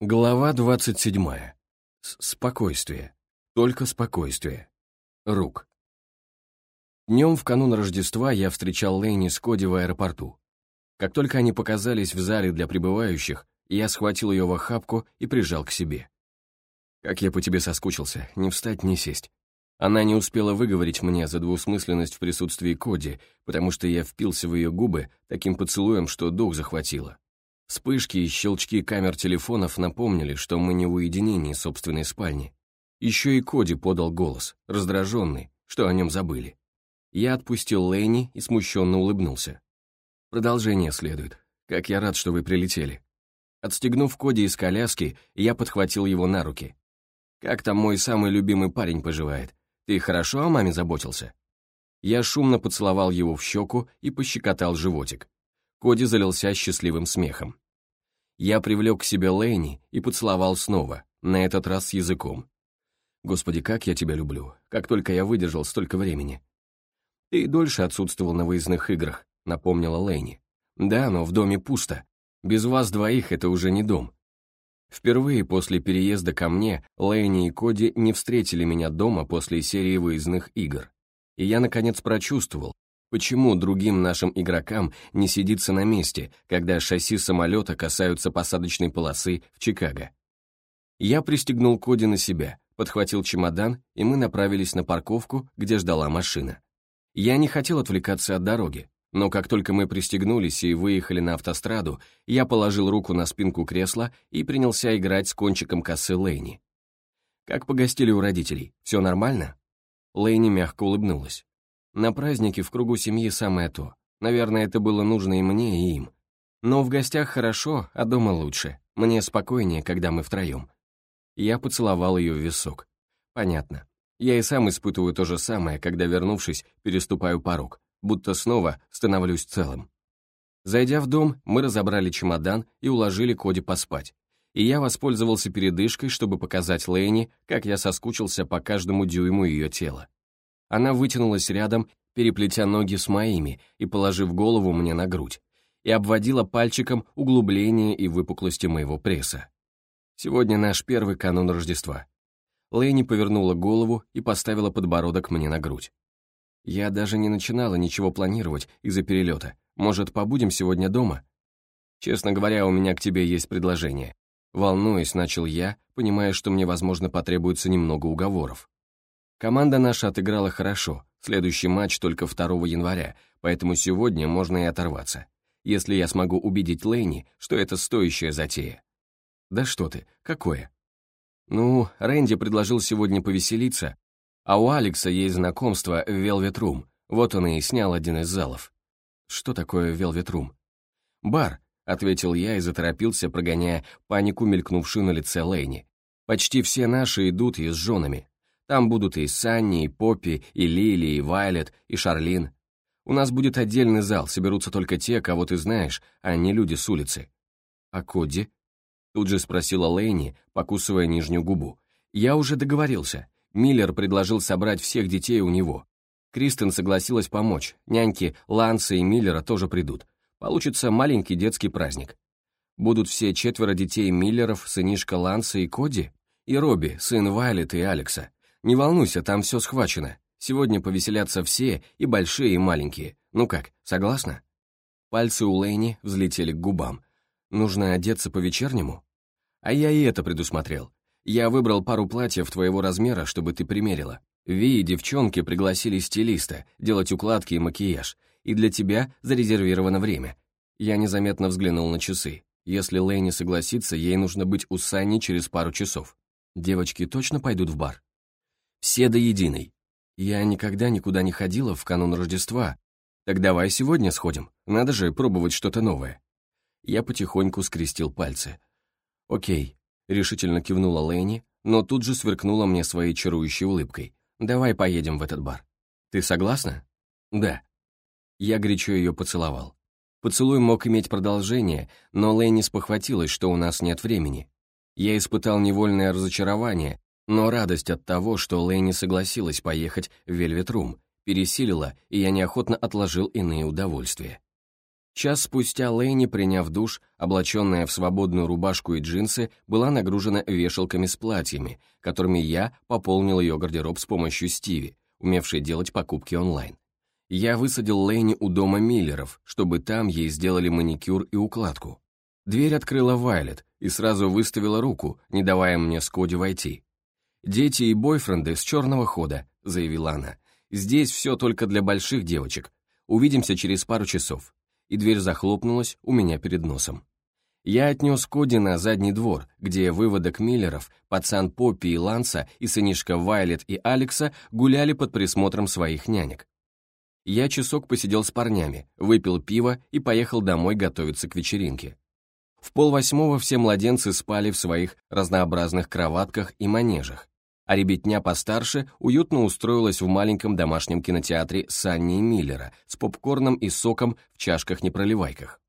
Глава 27. Спокойствие. Только спокойствие. Рук. Днем в канун Рождества я встречал Лэйни с Коди в аэропорту. Как только они показались в зале для прибывающих, я схватил ее в охапку и прижал к себе. «Как я по тебе соскучился, не встать, не сесть». Она не успела выговорить мне за двусмысленность в присутствии Коди, потому что я впился в ее губы таким поцелуем, что дух захватило. Вспышки и щелчки камер телефонов напомнили, что мы не в уединении собственной спальни. Еще и Коди подал голос, раздраженный, что о нем забыли. Я отпустил Лэйни и смущенно улыбнулся. Продолжение следует. Как я рад, что вы прилетели. Отстегнув Коди из коляски, я подхватил его на руки. «Как там мой самый любимый парень поживает? Ты хорошо о маме заботился?» Я шумно поцеловал его в щеку и пощекотал животик. Коди залился счастливым смехом. Я привлек к себе Лэйни и поцеловал снова, на этот раз с языком. «Господи, как я тебя люблю! Как только я выдержал столько времени!» «Ты дольше отсутствовал на выездных играх», — напомнила Лэйни. «Да, но в доме пусто. Без вас двоих это уже не дом». Впервые после переезда ко мне Лэйни и Коди не встретили меня дома после серии выездных игр. И я, наконец, прочувствовал, Почему другим нашим игрокам не сидится на месте, когда шасси самолета касаются посадочной полосы в Чикаго? Я пристегнул Коди на себя, подхватил чемодан, и мы направились на парковку, где ждала машина. Я не хотел отвлекаться от дороги, но как только мы пристегнулись и выехали на автостраду, я положил руку на спинку кресла и принялся играть с кончиком косы Лейни. «Как погостили у родителей? Все нормально?» Лейни мягко улыбнулась. На празднике в кругу семьи самое то. Наверное, это было нужно и мне, и им. Но в гостях хорошо, а дома лучше. Мне спокойнее, когда мы втроем. Я поцеловал ее в висок. Понятно. Я и сам испытываю то же самое, когда, вернувшись, переступаю порог, будто снова становлюсь целым. Зайдя в дом, мы разобрали чемодан и уложили Коди поспать. И я воспользовался передышкой, чтобы показать Лэйни, как я соскучился по каждому дюйму ее тела. Она вытянулась рядом, переплетя ноги с моими и положив голову мне на грудь, и обводила пальчиком углубление и выпуклости моего пресса. Сегодня наш первый канун Рождества. Лэйни повернула голову и поставила подбородок мне на грудь. Я даже не начинала ничего планировать из-за перелета. Может, побудем сегодня дома? Честно говоря, у меня к тебе есть предложение. Волнуясь, начал я, понимая, что мне, возможно, потребуется немного уговоров. Команда наша отыграла хорошо, следующий матч только 2 января, поэтому сегодня можно и оторваться. Если я смогу убедить Лэйни, что это стоящая затея. Да что ты, какое? Ну, Рэнди предложил сегодня повеселиться, а у Алекса есть знакомство в Velvet Room, вот он и снял один из залов. Что такое Velvet Room? Бар, ответил я и заторопился, прогоняя панику, мелькнувшую на лице Лэйни. Почти все наши идут и с женами, там будут и Санни, и Поппи, и Лили, и Вайлет, и Шарлин. У нас будет отдельный зал, соберутся только те, кого ты знаешь, а не люди с улицы. А Коди? Тут же спросила Лэйни, покусывая нижнюю губу. Я уже договорился. Миллер предложил собрать всех детей у него. Кристен согласилась помочь, няньки Ланса и Миллера тоже придут. Получится маленький детский праздник. Будут все четверо детей Миллеров, сынишка Ланса и Коди? И Робби, сын Вайлет и Алекса. Не волнуйся, там все схвачено. Сегодня повеселятся все, и большие, и маленькие. Ну как, согласна?» Пальцы у Лэйни взлетели к губам. «Нужно одеться по-вечернему?» «А я и это предусмотрел. Я выбрал пару платьев твоего размера, чтобы ты примерила. Ви и девчонки пригласили стилиста делать укладки и макияж, и для тебя зарезервировано время». Я незаметно взглянул на часы. Если Лэйни согласится, ей нужно быть у Сани через пару часов. Девочки точно пойдут в бар? Все до единой. Я никогда никуда не ходила в канун Рождества. Так давай сегодня сходим. Надо же пробовать что-то новое. Я потихоньку скрестил пальцы. Окей, решительно кивнула Лэни, но тут же сверкнула мне своей чарующей улыбкой. Давай поедем в этот бар. Ты согласна? Да. Я горячо ее поцеловал. Поцелуй мог иметь продолжение, но Лэйни спохватилась, что у нас нет времени. Я испытал невольное разочарование, Но радость от того, что Лэйни согласилась поехать в Вельветрум, пересилила, и я неохотно отложил иные удовольствия. Час спустя Лэйни, приняв душ, облаченная в свободную рубашку и джинсы, была нагружена вешалками с платьями, которыми я пополнил ее гардероб с помощью Стиви, умевшей делать покупки онлайн. Я высадил Лэйни у дома Миллеров, чтобы там ей сделали маникюр и укладку. Дверь открыла Вайлет и сразу выставила руку, не давая мне с Коди войти. «Дети и бойфренды с черного хода», — заявила она. «Здесь все только для больших девочек. Увидимся через пару часов». И дверь захлопнулась у меня перед носом. Я отнес Коди на задний двор, где выводок Миллеров, пацан Поппи и Ланса и сынишка Вайлет и Алекса гуляли под присмотром своих нянек. Я часок посидел с парнями, выпил пиво и поехал домой готовиться к вечеринке. В полвосьмого все младенцы спали в своих разнообразных кроватках и манежах, а ребятня постарше уютно устроилась в маленьком домашнем кинотеатре Санни Миллера с попкорном и соком в чашках-непроливайках.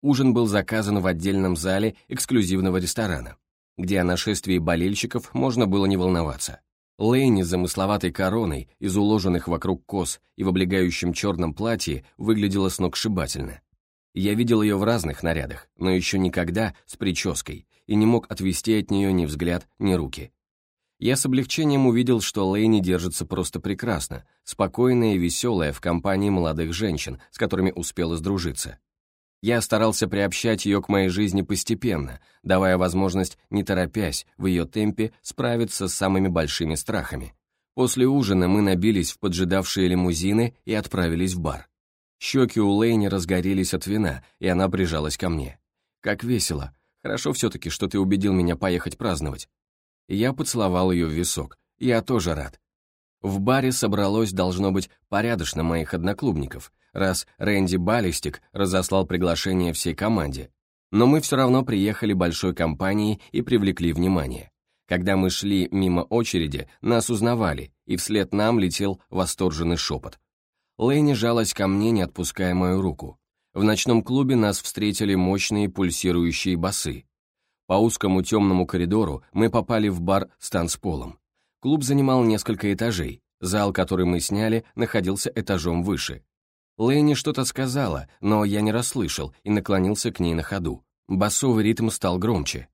Ужин был заказан в отдельном зале эксклюзивного ресторана, где о нашествии болельщиков можно было не волноваться. Лейни с замысловатой короной из уложенных вокруг кос и в облегающем черном платье выглядела сногсшибательно. Я видел ее в разных нарядах, но еще никогда с прической, и не мог отвести от нее ни взгляд, ни руки. Я с облегчением увидел, что Лейни держится просто прекрасно, спокойная и веселая в компании молодых женщин, с которыми успела сдружиться. Я старался приобщать ее к моей жизни постепенно, давая возможность, не торопясь, в ее темпе справиться с самыми большими страхами. После ужина мы набились в поджидавшие лимузины и отправились в бар. Щеки у Лейни разгорелись от вина, и она прижалась ко мне. «Как весело. Хорошо все-таки, что ты убедил меня поехать праздновать». Я поцеловал ее в висок. Я тоже рад. В баре собралось, должно быть, порядочно моих одноклубников, раз Рэнди Баллистик разослал приглашение всей команде. Но мы все равно приехали большой компанией и привлекли внимание. Когда мы шли мимо очереди, нас узнавали, и вслед нам летел восторженный шепот. Лэйни жалась ко мне, не отпуская мою руку. В ночном клубе нас встретили мощные пульсирующие басы. По узкому темному коридору мы попали в бар с танцполом. Клуб занимал несколько этажей, зал, который мы сняли, находился этажом выше. Лэйни что-то сказала, но я не расслышал и наклонился к ней на ходу. Басовый ритм стал громче.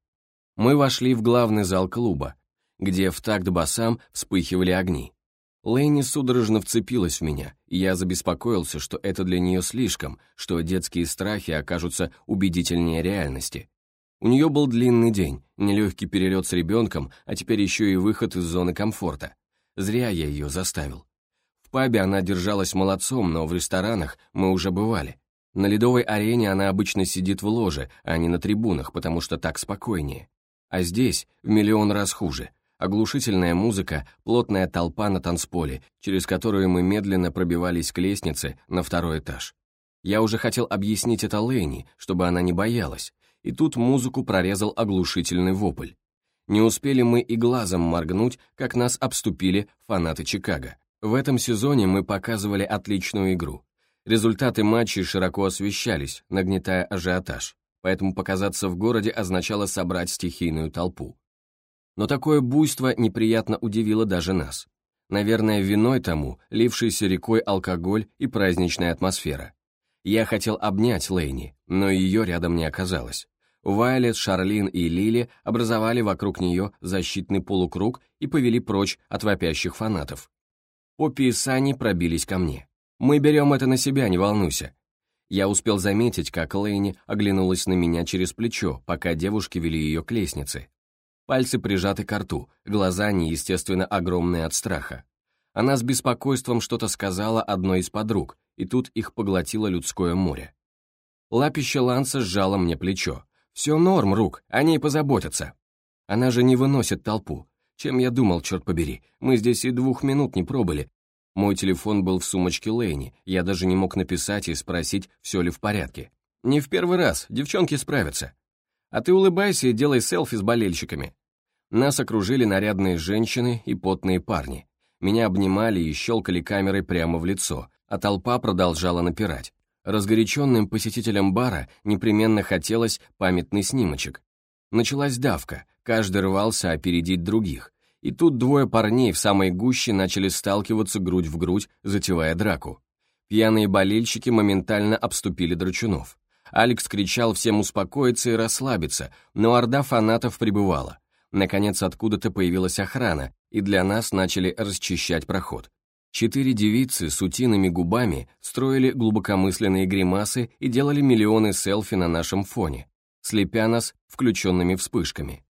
Мы вошли в главный зал клуба, где в такт басам вспыхивали огни. Лэйни судорожно вцепилась в меня, и я забеспокоился, что это для нее слишком, что детские страхи окажутся убедительнее реальности. У нее был длинный день, нелегкий перелет с ребенком, а теперь еще и выход из зоны комфорта. Зря я ее заставил. В пабе она держалась молодцом, но в ресторанах мы уже бывали. На ледовой арене она обычно сидит в ложе, а не на трибунах, потому что так спокойнее. А здесь в миллион раз хуже — Оглушительная музыка, плотная толпа на танцполе, через которую мы медленно пробивались к лестнице на второй этаж. Я уже хотел объяснить это Лэйни, чтобы она не боялась, и тут музыку прорезал оглушительный вопль. Не успели мы и глазом моргнуть, как нас обступили фанаты Чикаго. В этом сезоне мы показывали отличную игру. Результаты матчей широко освещались, нагнетая ажиотаж, поэтому показаться в городе означало собрать стихийную толпу. Но такое буйство неприятно удивило даже нас. Наверное, виной тому лившийся рекой алкоголь и праздничная атмосфера. Я хотел обнять Лейни, но ее рядом не оказалось. Вайлет, Шарлин и Лили образовали вокруг нее защитный полукруг и повели прочь от вопящих фанатов. Поппи и Сани пробились ко мне. «Мы берем это на себя, не волнуйся». Я успел заметить, как Лейни оглянулась на меня через плечо, пока девушки вели ее к лестнице. Пальцы прижаты к рту, глаза неестественно огромные от страха. Она с беспокойством что-то сказала одной из подруг, и тут их поглотило людское море. Лапище Ланса сжало мне плечо. «Все норм, Рук, о ней позаботятся». Она же не выносит толпу. Чем я думал, черт побери, мы здесь и двух минут не пробыли. Мой телефон был в сумочке Лэйни, я даже не мог написать и спросить, все ли в порядке. Не в первый раз, девчонки справятся. А ты улыбайся и делай селфи с болельщиками. Нас окружили нарядные женщины и потные парни. Меня обнимали и щелкали камерой прямо в лицо, а толпа продолжала напирать. Разгоряченным посетителям бара непременно хотелось памятный снимочек. Началась давка, каждый рвался опередить других, И тут двое парней в самой гуще начали сталкиваться грудь в грудь, затевая драку. Пьяные болельщики моментально обступили драчунов. Алекс кричал всем успокоиться и расслабиться, но орда фанатов прибывала. Наконец откуда-то появилась охрана, и для нас начали расчищать проход. Четыре девицы с утиными губами строили глубокомысленные гримасы и делали миллионы селфи на нашем фоне, слепя нас включенными вспышками.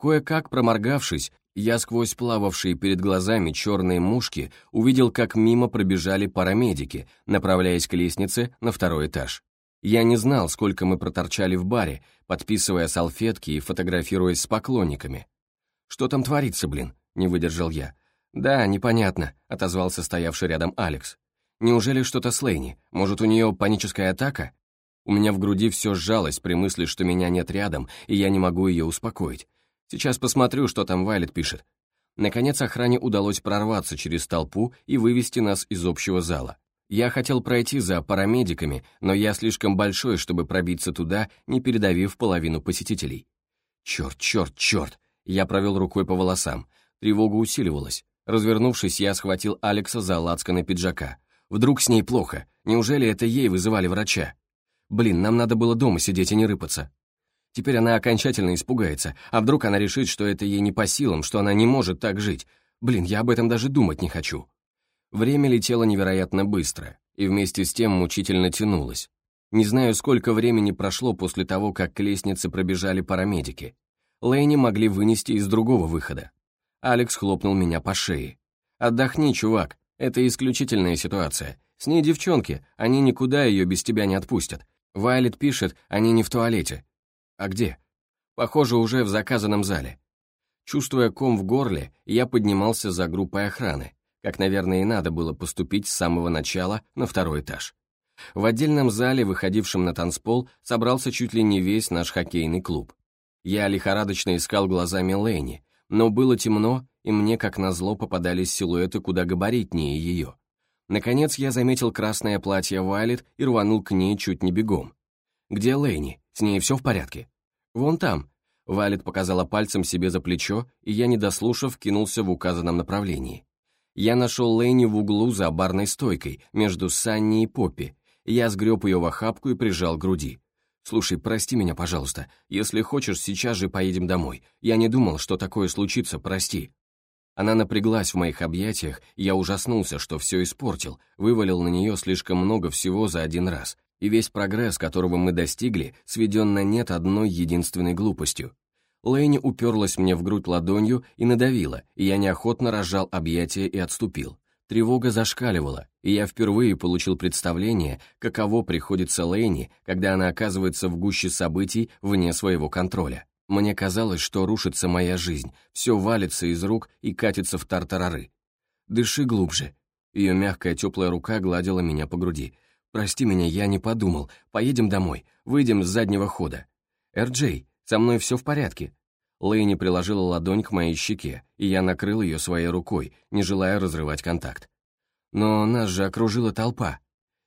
Кое-как проморгавшись, я сквозь плававшие перед глазами черные мушки увидел, как мимо пробежали парамедики, направляясь к лестнице на второй этаж. Я не знал, сколько мы проторчали в баре, подписывая салфетки и фотографируясь с поклонниками. «Что там творится, блин?» — не выдержал я. «Да, непонятно», — отозвался стоявший рядом Алекс. «Неужели что-то с Лейни? Может, у нее паническая атака?» У меня в груди все сжалось при мысли, что меня нет рядом, и я не могу ее успокоить. Сейчас посмотрю, что там Вайлет пишет. Наконец охране удалось прорваться через толпу и вывести нас из общего зала. Я хотел пройти за парамедиками, но я слишком большой, чтобы пробиться туда, не передавив половину посетителей. Черт, черт, черт! Я провел рукой по волосам. Тревога усиливалась. Развернувшись, я схватил Алекса за лацканы пиджака. Вдруг с ней плохо? Неужели это ей вызывали врача? Блин, нам надо было дома сидеть и не рыпаться. Теперь она окончательно испугается, а вдруг она решит, что это ей не по силам, что она не может так жить. Блин, я об этом даже думать не хочу. Время летело невероятно быстро, и вместе с тем мучительно тянулось. Не знаю, сколько времени прошло после того, как к лестнице пробежали парамедики. Лэйни могли вынести из другого выхода. Алекс хлопнул меня по шее. «Отдохни, чувак, это исключительная ситуация. С ней девчонки, они никуда ее без тебя не отпустят. Вайлет пишет, они не в туалете. А где? Похоже, уже в заказанном зале. Чувствуя ком в горле, я поднимался за группой охраны, как, наверное, и надо было поступить с самого начала на второй этаж. В отдельном зале, выходившем на танцпол, собрался чуть ли не весь наш хоккейный клуб. Я лихорадочно искал глазами Лэни, но было темно, и мне, как назло, попадались силуэты куда габаритнее ее. Наконец я заметил красное платье Вайлет и рванул к ней чуть не бегом. «Где Лэйни? С ней все в порядке?» «Вон там». Вайлет показала пальцем себе за плечо, и я, не дослушав, кинулся в указанном направлении. Я нашел Лэйни в углу за барной стойкой, между Санни и Поппи. Я сгреб ее в охапку и прижал к груди. «Слушай, прости меня, пожалуйста. Если хочешь, сейчас же поедем домой. Я не думал, что такое случится, прости». Она напряглась в моих объятиях, и я ужаснулся, что все испортил, вывалил на нее слишком много всего за один раз, и весь прогресс, которого мы достигли, сведен на нет одной единственной глупостью. Лэйни уперлась мне в грудь ладонью и надавила, и я неохотно разжал объятия и отступил. Тревога зашкаливала, и я впервые получил представление, каково приходится Лэйни, когда она оказывается в гуще событий вне своего контроля. Мне казалось, что рушится моя жизнь, все валится из рук и катится в тартарары. «Дыши глубже». Ее мягкая теплая рука гладила меня по груди. «Прости меня, я не подумал. Поедем домой. Выйдем с заднего хода». «Эр-Джей, со мной все в порядке». Лэйни приложила ладонь к моей щеке, и я накрыл ее своей рукой, не желая разрывать контакт. Но нас же окружила толпа.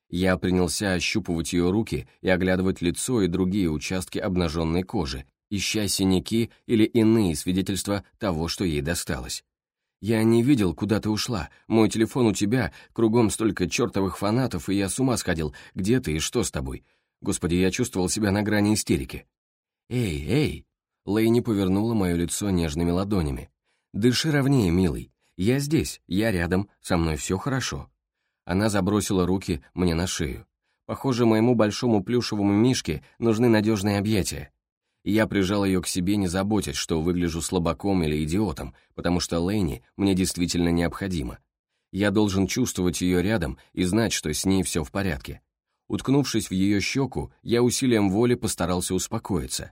Я принялся ощупывать ее руки и оглядывать лицо и другие участки обнаженной кожи, ища синяки или иные свидетельства того, что ей досталось. «Я не видел, куда ты ушла. Мой телефон у тебя, кругом столько чертовых фанатов, и я с ума сходил. Где ты и что с тобой? Господи, я чувствовал себя на грани истерики». «Эй, эй!» Лэйни повернула мое лицо нежными ладонями. «Дыши ровнее, милый. Я здесь, я рядом, со мной все хорошо». Она забросила руки мне на шею. Похоже, моему большому плюшевому мишке нужны надежные объятия я прижал ее к себе, не заботясь, что выгляжу слабаком или идиотом, потому что Лэйни мне действительно необходима. Я должен чувствовать ее рядом и знать, что с ней все в порядке. Уткнувшись в ее щеку, я усилием воли постарался успокоиться.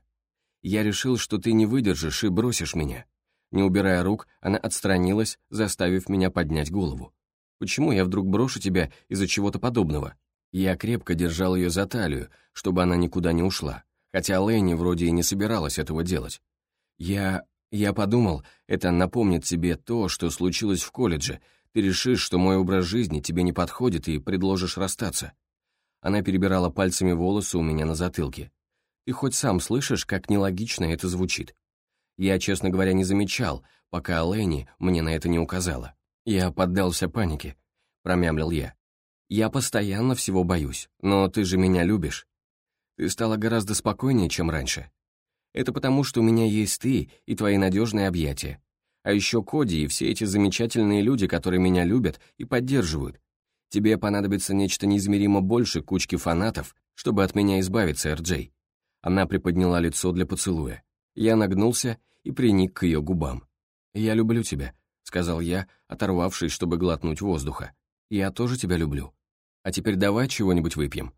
Я решил, что ты не выдержишь и бросишь меня. Не убирая рук, она отстранилась, заставив меня поднять голову. Почему я вдруг брошу тебя из-за чего-то подобного? Я крепко держал ее за талию, чтобы она никуда не ушла хотя Лэйни вроде и не собиралась этого делать. Я... я подумал, это напомнит тебе то, что случилось в колледже. Ты решишь, что мой образ жизни тебе не подходит и предложишь расстаться. Она перебирала пальцами волосы у меня на затылке. Ты хоть сам слышишь, как нелогично это звучит? Я, честно говоря, не замечал, пока Лэни мне на это не указала. Я поддался панике, промямлил я. Я постоянно всего боюсь, но ты же меня любишь. Ты стала гораздо спокойнее, чем раньше. Это потому, что у меня есть ты и твои надежные объятия. А еще Коди и все эти замечательные люди, которые меня любят и поддерживают. Тебе понадобится нечто неизмеримо больше кучки фанатов, чтобы от меня избавиться, Эрджей. Она приподняла лицо для поцелуя. Я нагнулся и приник к ее губам. «Я люблю тебя», — сказал я, оторвавшись, чтобы глотнуть воздуха. «Я тоже тебя люблю. А теперь давай чего-нибудь выпьем».